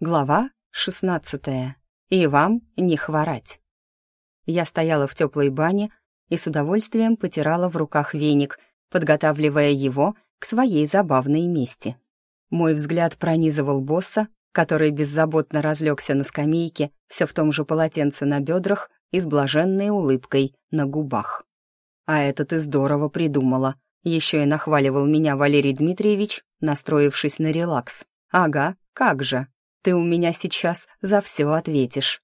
Глава 16. И вам не хворать. Я стояла в теплой бане и с удовольствием потирала в руках веник, подготавливая его к своей забавной мести. Мой взгляд пронизывал босса, который беззаботно разлегся на скамейке, все в том же полотенце на бедрах и с блаженной улыбкой на губах. «А это ты здорово придумала», еще и нахваливал меня Валерий Дмитриевич, настроившись на релакс. «Ага, как же!» Ты у меня сейчас за все ответишь.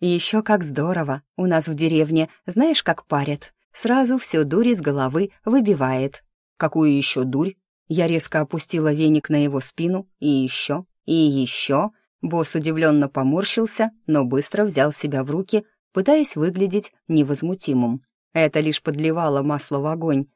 Еще как здорово. У нас в деревне, знаешь, как парят? Сразу всю дурь из головы выбивает. Какую еще дурь? Я резко опустила веник на его спину, и еще, и еще. Босс удивленно поморщился, но быстро взял себя в руки, пытаясь выглядеть невозмутимым. Это лишь подливало масло в огонь.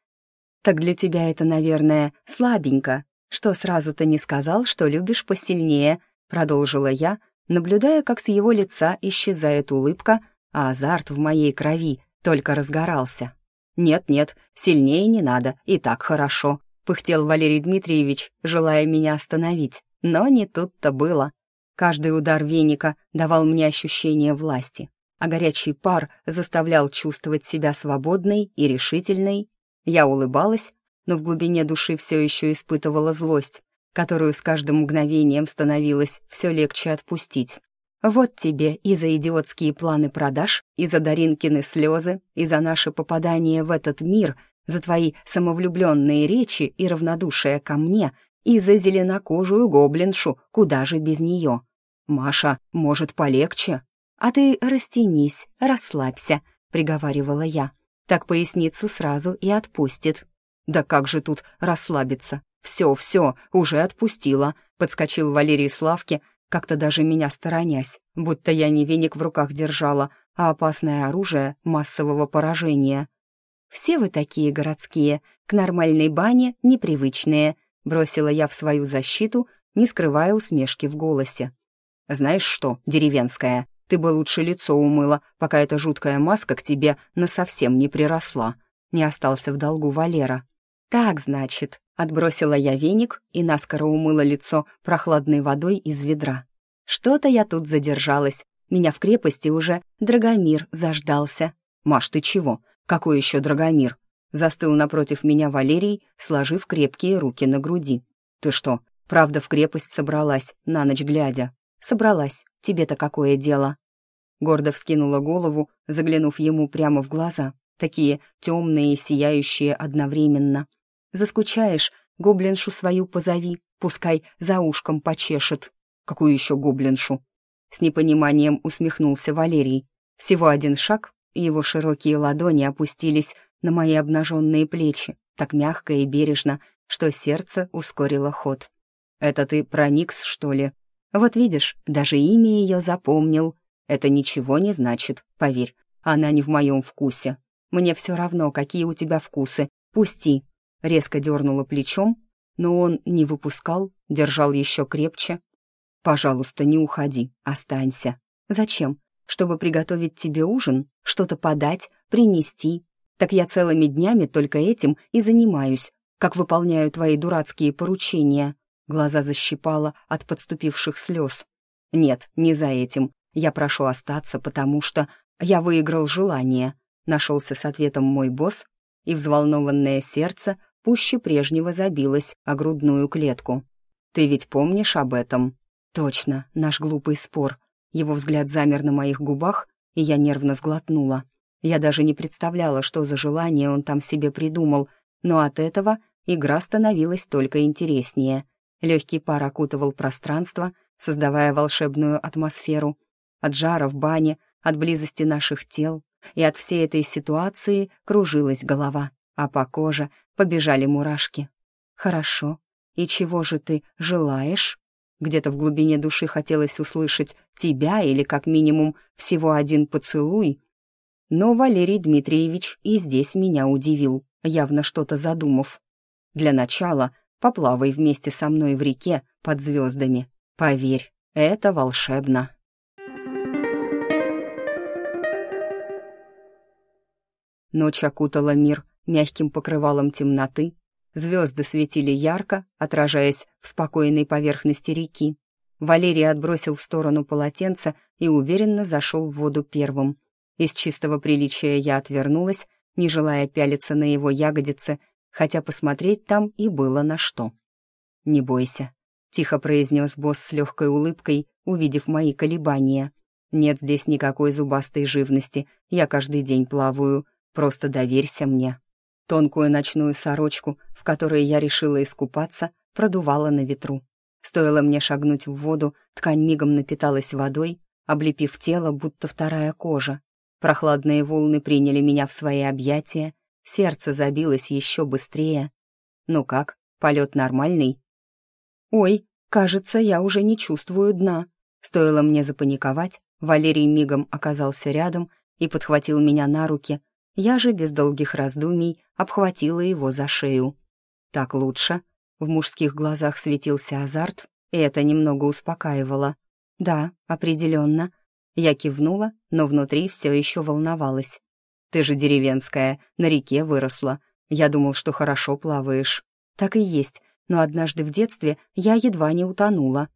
«Так для тебя это, наверное, слабенько. Что сразу-то не сказал, что любишь посильнее?» Продолжила я, наблюдая, как с его лица исчезает улыбка, а азарт в моей крови только разгорался. «Нет-нет, сильнее не надо, и так хорошо», — пыхтел Валерий Дмитриевич, желая меня остановить. Но не тут-то было. Каждый удар веника давал мне ощущение власти, а горячий пар заставлял чувствовать себя свободной и решительной. Я улыбалась, но в глубине души все еще испытывала злость, которую с каждым мгновением становилось все легче отпустить. Вот тебе и за идиотские планы продаж, и за Даринкины слезы, и за наше попадание в этот мир, за твои самовлюбленные речи и равнодушие ко мне, и за зеленокожую гоблиншу, куда же без нее. Маша, может, полегче? А ты растянись, расслабься, приговаривала я. Так поясницу сразу и отпустит. Да как же тут расслабиться? «Все, все, уже отпустила», — подскочил Валерий Славки, как-то даже меня сторонясь, будто я не веник в руках держала, а опасное оружие массового поражения. «Все вы такие городские, к нормальной бане непривычные», — бросила я в свою защиту, не скрывая усмешки в голосе. «Знаешь что, деревенская, ты бы лучше лицо умыла, пока эта жуткая маска к тебе насовсем не приросла», — не остался в долгу Валера. «Так, значит», Отбросила я веник и наскоро умыла лицо прохладной водой из ведра. Что-то я тут задержалась. Меня в крепости уже Драгомир заждался. «Маш, ты чего? Какой еще Драгомир?» Застыл напротив меня Валерий, сложив крепкие руки на груди. «Ты что, правда в крепость собралась, на ночь глядя?» «Собралась. Тебе-то какое дело?» Гордо вскинула голову, заглянув ему прямо в глаза, такие темные и сияющие одновременно. Заскучаешь, гоблиншу свою позови, пускай за ушком почешет. Какую еще гоблиншу? С непониманием усмехнулся Валерий. Всего один шаг, и его широкие ладони опустились на мои обнаженные плечи, так мягко и бережно, что сердце ускорило ход. «Это ты про Никс, что ли?» «Вот видишь, даже имя ее запомнил. Это ничего не значит, поверь. Она не в моем вкусе. Мне все равно, какие у тебя вкусы. Пусти, резко дернула плечом, но он не выпускал, держал еще крепче. «Пожалуйста, не уходи, останься. Зачем? Чтобы приготовить тебе ужин, что-то подать, принести. Так я целыми днями только этим и занимаюсь, как выполняю твои дурацкие поручения». Глаза защипала от подступивших слез. «Нет, не за этим. Я прошу остаться, потому что я выиграл желание», — нашелся с ответом мой босс, и взволнованное сердце пуще прежнего забилась о грудную клетку. «Ты ведь помнишь об этом?» «Точно, наш глупый спор». Его взгляд замер на моих губах, и я нервно сглотнула. Я даже не представляла, что за желание он там себе придумал, но от этого игра становилась только интереснее. Легкий пар окутывал пространство, создавая волшебную атмосферу. От жара в бане, от близости наших тел и от всей этой ситуации кружилась голова а по коже побежали мурашки. «Хорошо. И чего же ты желаешь?» Где-то в глубине души хотелось услышать «тебя» или, как минимум, всего один поцелуй. Но Валерий Дмитриевич и здесь меня удивил, явно что-то задумав. «Для начала поплавай вместе со мной в реке под звездами. Поверь, это волшебно». Ночь окутала мир мягким покрывалом темноты. Звезды светили ярко, отражаясь в спокойной поверхности реки. Валерий отбросил в сторону полотенце и уверенно зашел в воду первым. Из чистого приличия я отвернулась, не желая пялиться на его ягодицы, хотя посмотреть там и было на что. «Не бойся», — тихо произнес босс с легкой улыбкой, увидев мои колебания. «Нет здесь никакой зубастой живности, я каждый день плаваю, просто доверься мне». Тонкую ночную сорочку, в которой я решила искупаться, продувала на ветру. Стоило мне шагнуть в воду, ткань мигом напиталась водой, облепив тело, будто вторая кожа. Прохладные волны приняли меня в свои объятия, сердце забилось еще быстрее. «Ну как, полет нормальный?» «Ой, кажется, я уже не чувствую дна». Стоило мне запаниковать, Валерий мигом оказался рядом и подхватил меня на руки. Я же без долгих раздумий обхватила его за шею. «Так лучше», в мужских глазах светился азарт, и это немного успокаивало. «Да, определенно». Я кивнула, но внутри все еще волновалась. «Ты же деревенская, на реке выросла. Я думал, что хорошо плаваешь». «Так и есть, но однажды в детстве я едва не утонула».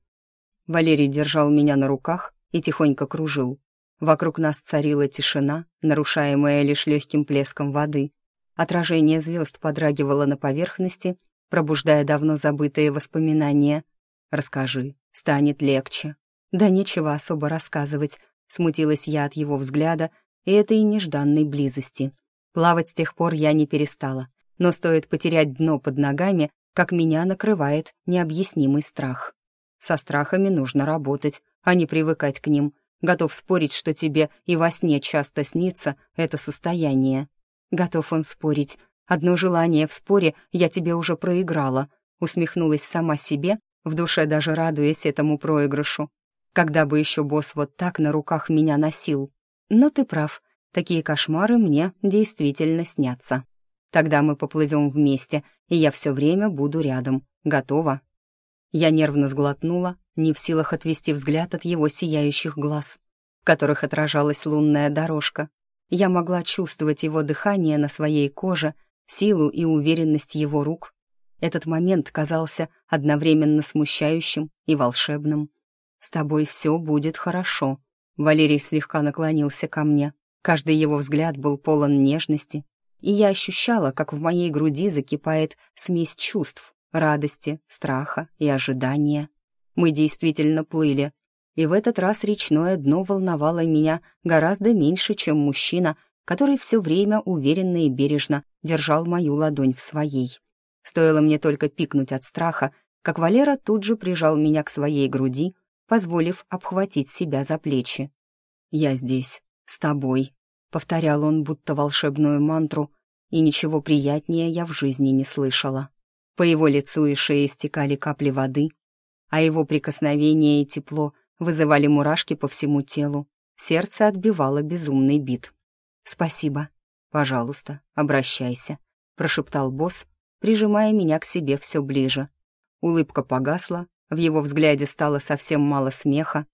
Валерий держал меня на руках и тихонько кружил. Вокруг нас царила тишина, нарушаемая лишь легким плеском воды. Отражение звезд подрагивало на поверхности, пробуждая давно забытые воспоминания. «Расскажи, станет легче». «Да нечего особо рассказывать», — смутилась я от его взгляда и этой нежданной близости. Плавать с тех пор я не перестала, но стоит потерять дно под ногами, как меня накрывает необъяснимый страх. Со страхами нужно работать, а не привыкать к ним. Готов спорить, что тебе и во сне часто снится это состояние. Готов он спорить, Одно желание в споре я тебе уже проиграла», усмехнулась сама себе, в душе даже радуясь этому проигрышу. Когда бы еще босс вот так на руках меня носил. Но ты прав, такие кошмары мне действительно снятся. Тогда мы поплывем вместе, и я все время буду рядом. Готова?» Я нервно сглотнула, не в силах отвести взгляд от его сияющих глаз, в которых отражалась лунная дорожка. Я могла чувствовать его дыхание на своей коже — силу и уверенность его рук. Этот момент казался одновременно смущающим и волшебным. «С тобой все будет хорошо», — Валерий слегка наклонился ко мне. Каждый его взгляд был полон нежности, и я ощущала, как в моей груди закипает смесь чувств, радости, страха и ожидания. Мы действительно плыли, и в этот раз речное дно волновало меня гораздо меньше, чем мужчина, который все время уверенно и бережно держал мою ладонь в своей. Стоило мне только пикнуть от страха, как Валера тут же прижал меня к своей груди, позволив обхватить себя за плечи. «Я здесь, с тобой», — повторял он будто волшебную мантру, и ничего приятнее я в жизни не слышала. По его лицу и шее стекали капли воды, а его прикосновение и тепло вызывали мурашки по всему телу. Сердце отбивало безумный бит. «Спасибо. Пожалуйста, обращайся», — прошептал босс, прижимая меня к себе все ближе. Улыбка погасла, в его взгляде стало совсем мало смеха.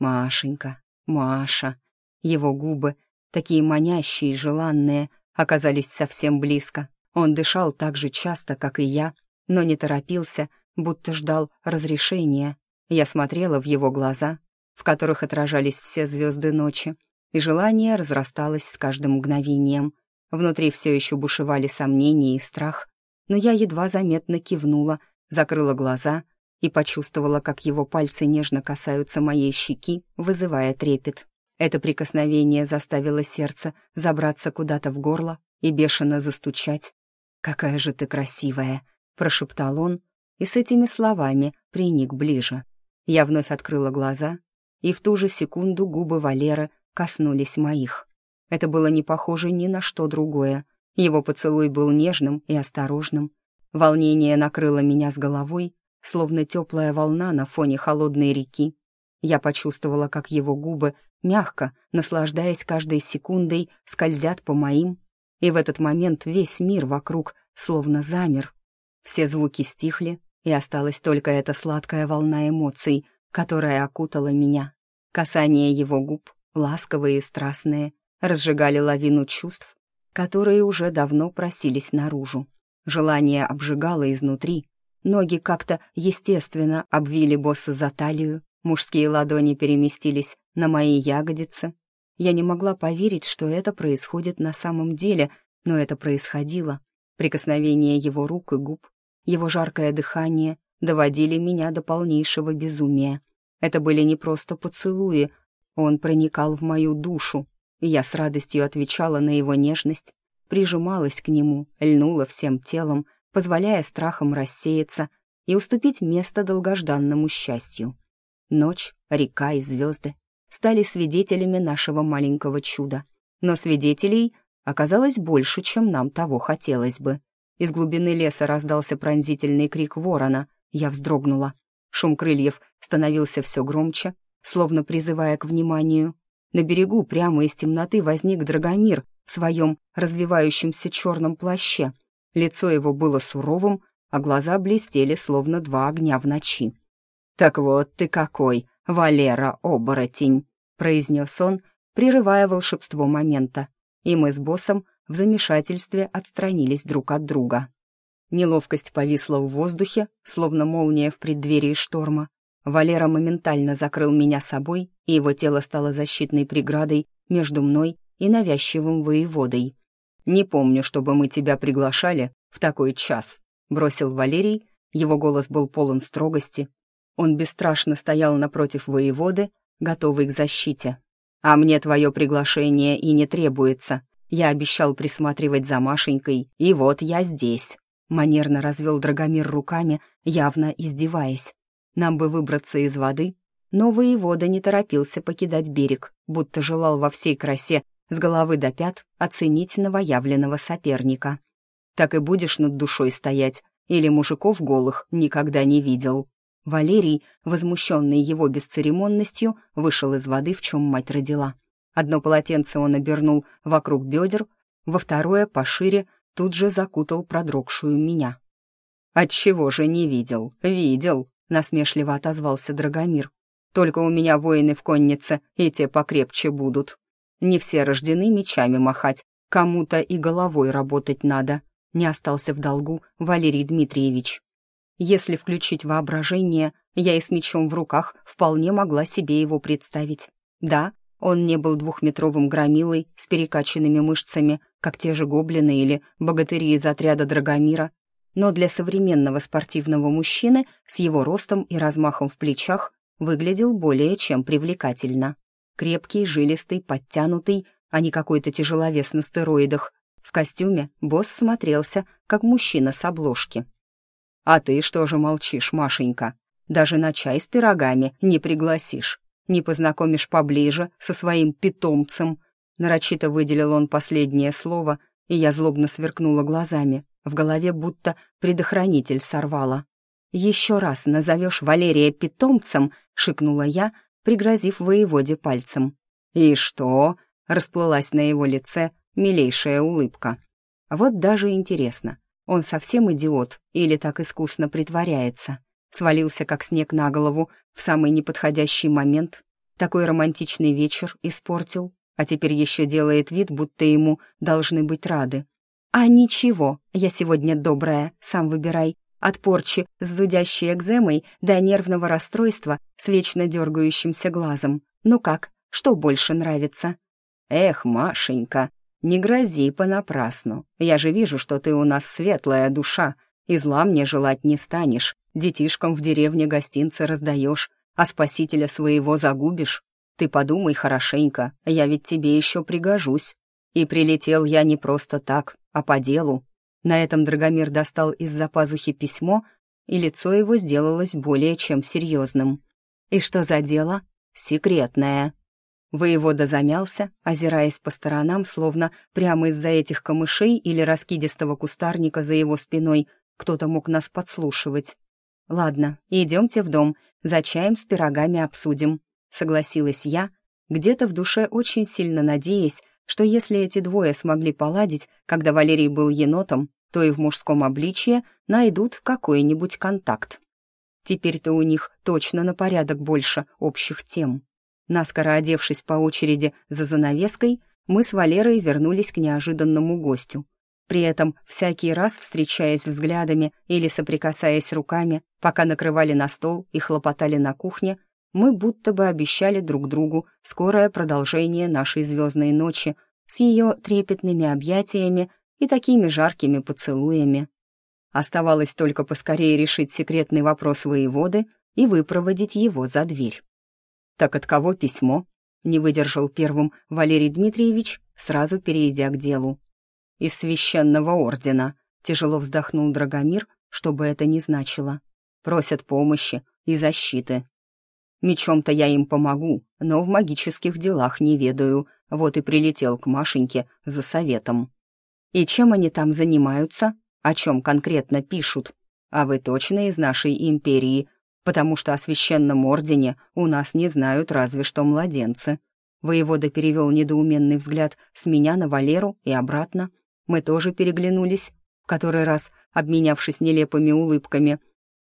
«Машенька, Маша». Его губы, такие манящие и желанные, оказались совсем близко. Он дышал так же часто, как и я, но не торопился, будто ждал разрешения. Я смотрела в его глаза, в которых отражались все звезды ночи, и желание разрасталось с каждым мгновением. Внутри все еще бушевали сомнения и страх, но я едва заметно кивнула, закрыла глаза и почувствовала, как его пальцы нежно касаются моей щеки, вызывая трепет. Это прикосновение заставило сердце забраться куда-то в горло и бешено застучать. «Какая же ты красивая!» — прошептал он, и с этими словами приник ближе. Я вновь открыла глаза, и в ту же секунду губы Валеры коснулись моих. Это было не похоже ни на что другое. Его поцелуй был нежным и осторожным. Волнение накрыло меня с головой, словно теплая волна на фоне холодной реки. Я почувствовала, как его губы, мягко, наслаждаясь каждой секундой, скользят по моим, и в этот момент весь мир вокруг словно замер. Все звуки стихли, и осталась только эта сладкая волна эмоций, которая окутала меня. Касание его губ, ласковые и страстные, разжигали лавину чувств, которые уже давно просились наружу. Желание обжигало изнутри, ноги как-то естественно обвили босса за талию, Мужские ладони переместились на мои ягодицы. Я не могла поверить, что это происходит на самом деле, но это происходило. Прикосновение его рук и губ, его жаркое дыхание доводили меня до полнейшего безумия. Это были не просто поцелуи, он проникал в мою душу, и я с радостью отвечала на его нежность, прижималась к нему, льнула всем телом, позволяя страхам рассеяться и уступить место долгожданному счастью. Ночь, река и звезды стали свидетелями нашего маленького чуда. Но свидетелей оказалось больше, чем нам того хотелось бы. Из глубины леса раздался пронзительный крик ворона. Я вздрогнула. Шум крыльев становился все громче, словно призывая к вниманию. На берегу прямо из темноты возник Драгомир в своем развивающемся черном плаще. Лицо его было суровым, а глаза блестели, словно два огня в ночи. «Так вот ты какой, Валера-оборотень!» — произнес он, прерывая волшебство момента. И мы с боссом в замешательстве отстранились друг от друга. Неловкость повисла в воздухе, словно молния в преддверии шторма. Валера моментально закрыл меня собой, и его тело стало защитной преградой между мной и навязчивым воеводой. «Не помню, чтобы мы тебя приглашали в такой час», — бросил Валерий, его голос был полон строгости. Он бесстрашно стоял напротив воеводы, готовый к защите. «А мне твое приглашение и не требуется. Я обещал присматривать за Машенькой, и вот я здесь». Манерно развел Драгомир руками, явно издеваясь. Нам бы выбраться из воды, но воевода не торопился покидать берег, будто желал во всей красе с головы до пят оценить новоявленного соперника. Так и будешь над душой стоять, или мужиков голых никогда не видел. Валерий, возмущенный его бесцеремонностью, вышел из воды, в чем мать родила. Одно полотенце он обернул вокруг бедер, во второе, пошире, тут же закутал продрогшую меня. «Отчего же не видел? Видел!» — насмешливо отозвался Драгомир. «Только у меня воины в коннице, и те покрепче будут. Не все рождены мечами махать, кому-то и головой работать надо». Не остался в долгу Валерий Дмитриевич. Если включить воображение, я и с мечом в руках вполне могла себе его представить. Да, он не был двухметровым громилой с перекачанными мышцами, как те же гоблины или богатыри из отряда Драгомира, но для современного спортивного мужчины с его ростом и размахом в плечах выглядел более чем привлекательно. Крепкий, жилистый, подтянутый, а не какой-то тяжеловес на стероидах. В костюме босс смотрелся, как мужчина с обложки. «А ты что же молчишь, Машенька? Даже на чай с пирогами не пригласишь не познакомишь поближе со своим питомцем». Нарочито выделил он последнее слово, и я злобно сверкнула глазами. В голове будто предохранитель сорвала. «Еще раз назовешь Валерия питомцем», — шикнула я, пригрозив воеводе пальцем. «И что?» — расплылась на его лице милейшая улыбка. Вот даже интересно, он совсем идиот или так искусно притворяется? свалился как снег на голову в самый неподходящий момент, такой романтичный вечер испортил, а теперь еще делает вид, будто ему должны быть рады. «А ничего, я сегодня добрая, сам выбирай. От порчи с зудящей экземой до нервного расстройства с вечно дергающимся глазом. Ну как, что больше нравится?» «Эх, Машенька, не грози понапрасну. Я же вижу, что ты у нас светлая душа, и зла мне желать не станешь. Детишкам в деревне гостинцы раздаешь, а спасителя своего загубишь. Ты подумай хорошенько, я ведь тебе еще пригожусь. И прилетел я не просто так, а по делу. На этом Драгомир достал из-за пазухи письмо, и лицо его сделалось более чем серьезным. «И что за дело?» «Секретное». Воевода замялся, озираясь по сторонам, словно прямо из-за этих камышей или раскидистого кустарника за его спиной кто-то мог нас подслушивать. «Ладно, идемте в дом, за чаем с пирогами обсудим», — согласилась я, где-то в душе очень сильно надеясь, что если эти двое смогли поладить, когда Валерий был енотом, то и в мужском обличье найдут какой-нибудь контакт. Теперь-то у них точно на порядок больше общих тем. Наскоро одевшись по очереди за занавеской, мы с Валерой вернулись к неожиданному гостю — при этом, всякий раз встречаясь взглядами или соприкасаясь руками, пока накрывали на стол и хлопотали на кухне, мы будто бы обещали друг другу скорое продолжение нашей звездной ночи с ее трепетными объятиями и такими жаркими поцелуями. Оставалось только поскорее решить секретный вопрос воеводы и выпроводить его за дверь. «Так от кого письмо?» — не выдержал первым Валерий Дмитриевич, сразу перейдя к делу. «Из священного ордена», — тяжело вздохнул Драгомир, что бы это ни значило. «Просят помощи и защиты». Мечом-то я им помогу, но в магических делах не ведаю, вот и прилетел к Машеньке за советом. И чем они там занимаются? О чем конкретно пишут? А вы точно из нашей империи, потому что о священном ордене у нас не знают разве что младенцы. Воевода перевел недоуменный взгляд с меня на Валеру и обратно. Мы тоже переглянулись, в который раз обменявшись нелепыми улыбками,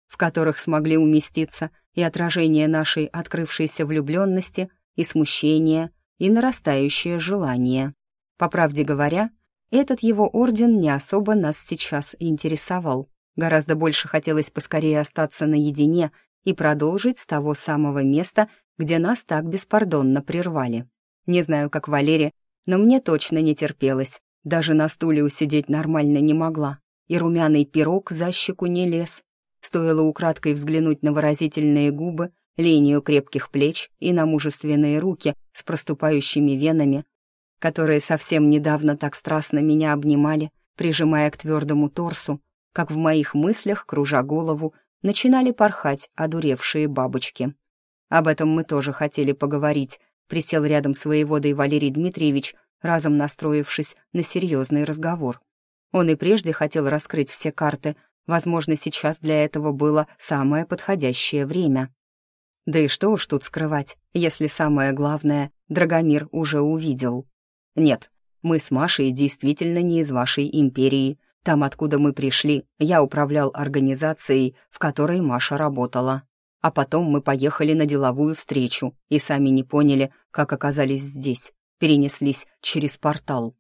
в которых смогли уместиться и отражение нашей открывшейся влюбленности, и смущение, и нарастающее желание. По правде говоря, этот его орден не особо нас сейчас интересовал. Гораздо больше хотелось поскорее остаться наедине и продолжить с того самого места, где нас так беспардонно прервали. Не знаю, как Валере, но мне точно не терпелось. Даже на стуле усидеть нормально не могла, и румяный пирог за щеку не лез, Стоило украдкой взглянуть на выразительные губы, линию крепких плеч и на мужественные руки с проступающими венами, которые совсем недавно так страстно меня обнимали, прижимая к твердому торсу, как в моих мыслях, кружа голову, начинали порхать одуревшие бабочки. Об этом мы тоже хотели поговорить, присел рядом с воеводой Валерий Дмитриевич, разом настроившись на серьезный разговор. Он и прежде хотел раскрыть все карты — Возможно, сейчас для этого было самое подходящее время. Да и что уж тут скрывать, если самое главное Драгомир уже увидел. Нет, мы с Машей действительно не из вашей империи. Там, откуда мы пришли, я управлял организацией, в которой Маша работала. А потом мы поехали на деловую встречу и сами не поняли, как оказались здесь. Перенеслись через портал.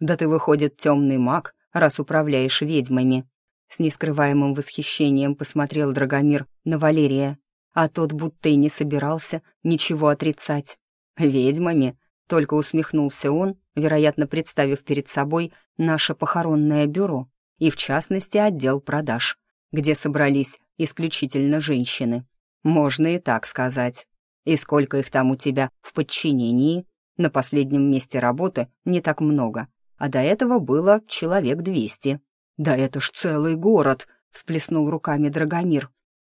Да ты, выходит, темный маг, раз управляешь ведьмами. С нескрываемым восхищением посмотрел Драгомир на Валерия, а тот будто и не собирался ничего отрицать. «Ведьмами?» — только усмехнулся он, вероятно, представив перед собой наше похоронное бюро и, в частности, отдел продаж, где собрались исключительно женщины. Можно и так сказать. И сколько их там у тебя в подчинении? На последнем месте работы не так много, а до этого было человек двести. «Да это ж целый город!» — всплеснул руками Драгомир.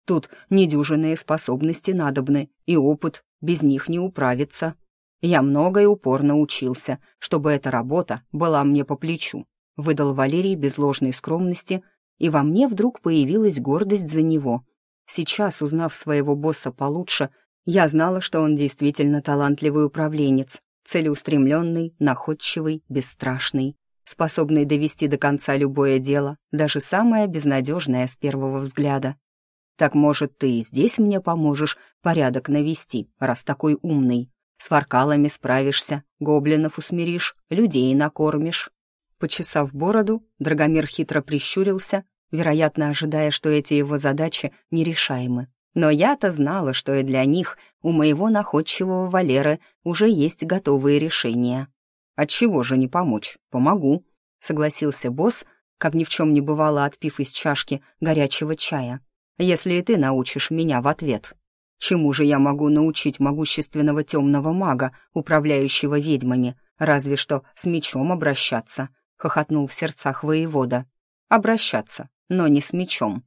«Тут недюжинные способности надобны, и опыт, без них не управиться. Я много и упорно учился, чтобы эта работа была мне по плечу», — выдал Валерий без ложной скромности, и во мне вдруг появилась гордость за него. Сейчас, узнав своего босса получше, я знала, что он действительно талантливый управленец, целеустремленный, находчивый, бесстрашный способный довести до конца любое дело, даже самое безнадежное с первого взгляда. Так, может, ты и здесь мне поможешь порядок навести, раз такой умный. С фаркалами справишься, гоблинов усмиришь, людей накормишь». Почесав бороду, Драгомир хитро прищурился, вероятно, ожидая, что эти его задачи нерешаемы. Но я-то знала, что и для них у моего находчивого Валеры уже есть готовые решения. «Отчего же не помочь? Помогу», — согласился босс, как ни в чем не бывало, отпив из чашки горячего чая. «Если и ты научишь меня в ответ». «Чему же я могу научить могущественного темного мага, управляющего ведьмами, разве что с мечом обращаться?» — хохотнул в сердцах воевода. «Обращаться, но не с мечом».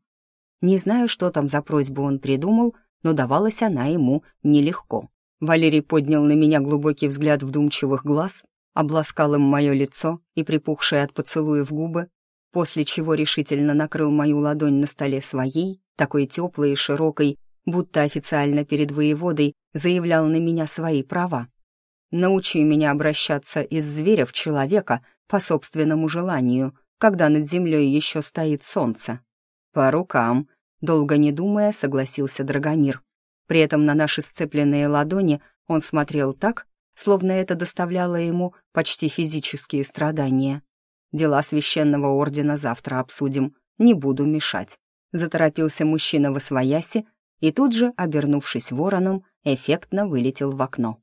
Не знаю, что там за просьбу он придумал, но давалась она ему нелегко. Валерий поднял на меня глубокий взгляд вдумчивых глаз обласкал им мое лицо и припухшие от поцелуев губы, после чего решительно накрыл мою ладонь на столе своей, такой теплой и широкой, будто официально перед воеводой заявлял на меня свои права. «Научи меня обращаться из зверя в человека по собственному желанию, когда над землей еще стоит солнце». «По рукам», — долго не думая, согласился Драгомир. При этом на наши сцепленные ладони он смотрел так, словно это доставляло ему почти физические страдания. «Дела священного ордена завтра обсудим, не буду мешать», — заторопился мужчина во свояси и тут же, обернувшись вороном, эффектно вылетел в окно.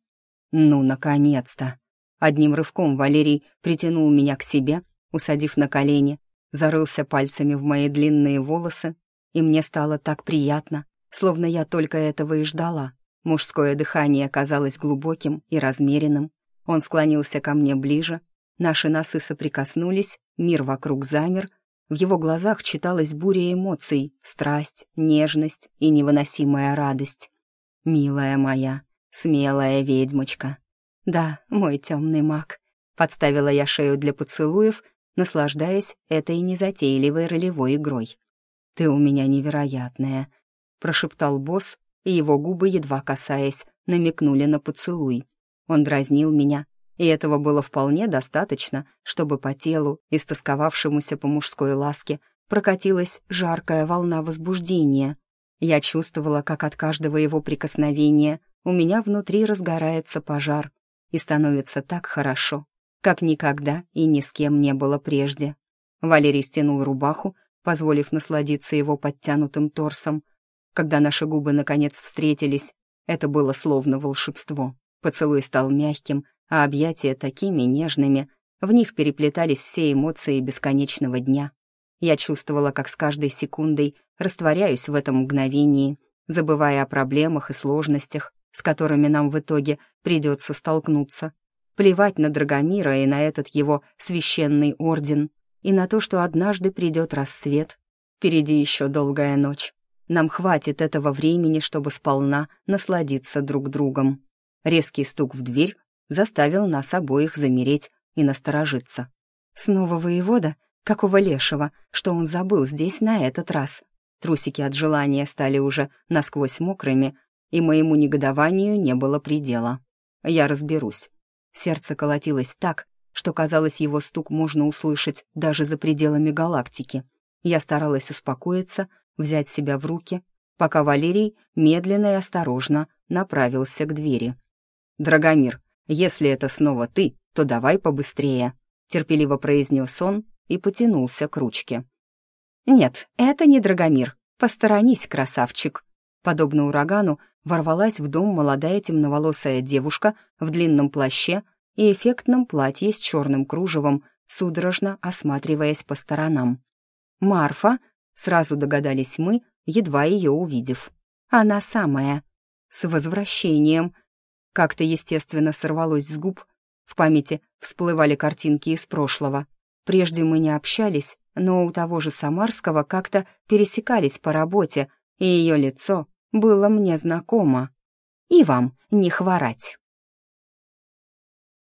«Ну, наконец-то!» Одним рывком Валерий притянул меня к себе, усадив на колени, зарылся пальцами в мои длинные волосы, и мне стало так приятно, словно я только этого и ждала. Мужское дыхание казалось глубоким и размеренным. Он склонился ко мне ближе, наши носы соприкоснулись, мир вокруг замер, в его глазах читалась буря эмоций, страсть, нежность и невыносимая радость. «Милая моя, смелая ведьмочка». «Да, мой темный маг», — подставила я шею для поцелуев, наслаждаясь этой незатейливой ролевой игрой. «Ты у меня невероятная», — прошептал босс, и его губы, едва касаясь, намекнули на поцелуй. Он дразнил меня, и этого было вполне достаточно, чтобы по телу, истосковавшемуся по мужской ласке, прокатилась жаркая волна возбуждения. Я чувствовала, как от каждого его прикосновения у меня внутри разгорается пожар и становится так хорошо, как никогда и ни с кем не было прежде. Валерий стянул рубаху, позволив насладиться его подтянутым торсом. Когда наши губы наконец встретились, это было словно волшебство. Поцелуй стал мягким, а объятия такими нежными. В них переплетались все эмоции бесконечного дня. Я чувствовала, как с каждой секундой растворяюсь в этом мгновении, забывая о проблемах и сложностях, с которыми нам в итоге придется столкнуться. Плевать на Драгомира и на этот его священный орден, и на то, что однажды придет рассвет. Впереди еще долгая ночь. Нам хватит этого времени, чтобы сполна насладиться друг другом. Резкий стук в дверь заставил нас обоих замереть и насторожиться. Снова воевода? Какого лешего, что он забыл здесь на этот раз? Трусики от желания стали уже насквозь мокрыми, и моему негодованию не было предела. Я разберусь. Сердце колотилось так, что казалось, его стук можно услышать даже за пределами галактики. Я старалась успокоиться, взять себя в руки, пока Валерий медленно и осторожно направился к двери. «Драгомир, если это снова ты, то давай побыстрее», — терпеливо произнес он и потянулся к ручке. «Нет, это не Драгомир. Посторонись, красавчик». Подобно урагану ворвалась в дом молодая темноволосая девушка в длинном плаще и эффектном платье с черным кружевом, судорожно осматриваясь по сторонам. «Марфа», — сразу догадались мы, едва ее увидев. «Она самая». «С возвращением», как-то естественно сорвалось с губ. В памяти всплывали картинки из прошлого. Прежде мы не общались, но у того же Самарского как-то пересекались по работе, и ее лицо было мне знакомо. «И вам не хворать».